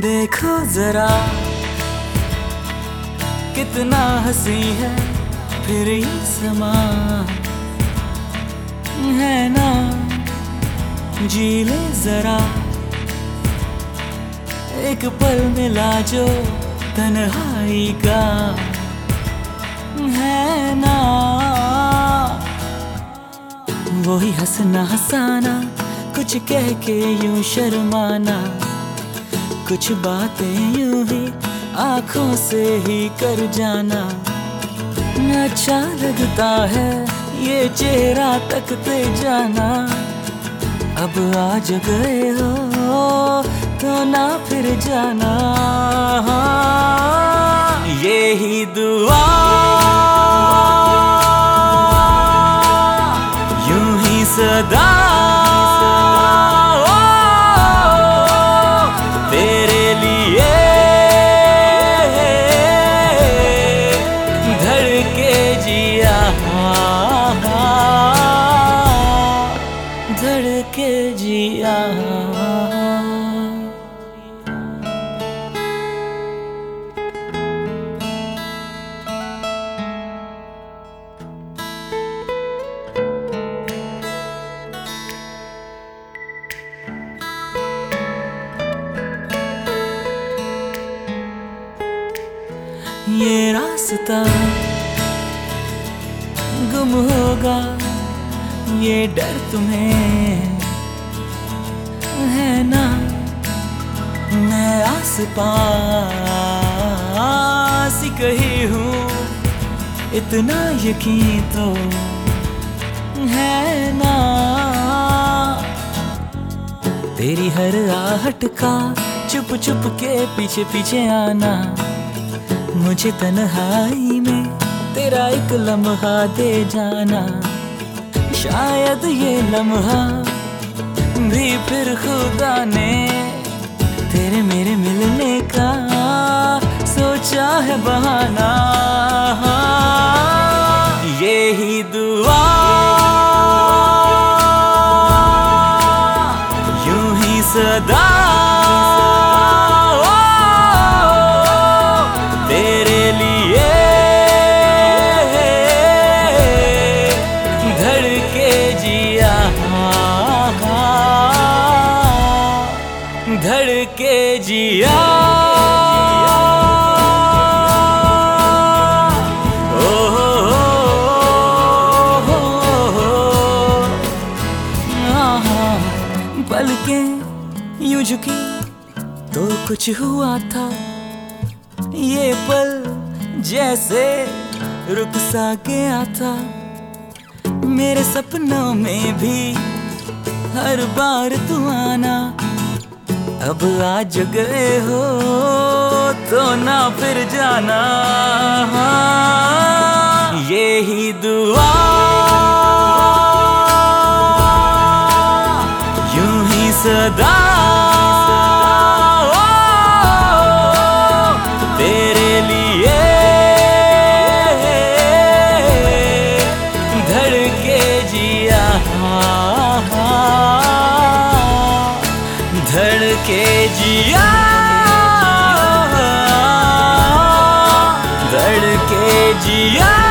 देखो जरा, कितना हँसी है फिर ये समा है ना, जी ले जरा, एक पल मिला जो तन्हाई का। है ना, वही हंसना हंसाना, कुछ कह के यूँ शर्माना। कुछ बातें यूँ ही आँखों से ही कर जाना। अच्छा लगता है ये चेहरा तकते जाना। अब आज गए हो तो ना फिर जाना। ये ही दुआ धड़के जिया। ये रास्ता गुम होगा, ये डर तुम्हें है ना? मैं आस पास कही हूँ, इतना यकीन तो है ना? तेरी हर आहट का चुप चुप के पीछे पीछे आना, मुझे तन्हाई में तेरा एक लम्हा दे जाना। शायद ये लम्हा भी फिर खुदा ने तेरे मेरे मिलने का सोचा है बहाना। यही दुआ। यूँ ही सदा धड़के जिया। पलकें यूँ झुकी तो कुछ हुआ था। ये पल जैसे रुक सा गया था। मेरे सपनों में भी हर बार तू आना। अब आज गए हो तो ना फिर जाना। ये ही दुआ। यूँ ही सदा। तेरे लिए। धड़के जिया। धड़के जिया। धड़ के जिया।